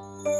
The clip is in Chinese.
あ！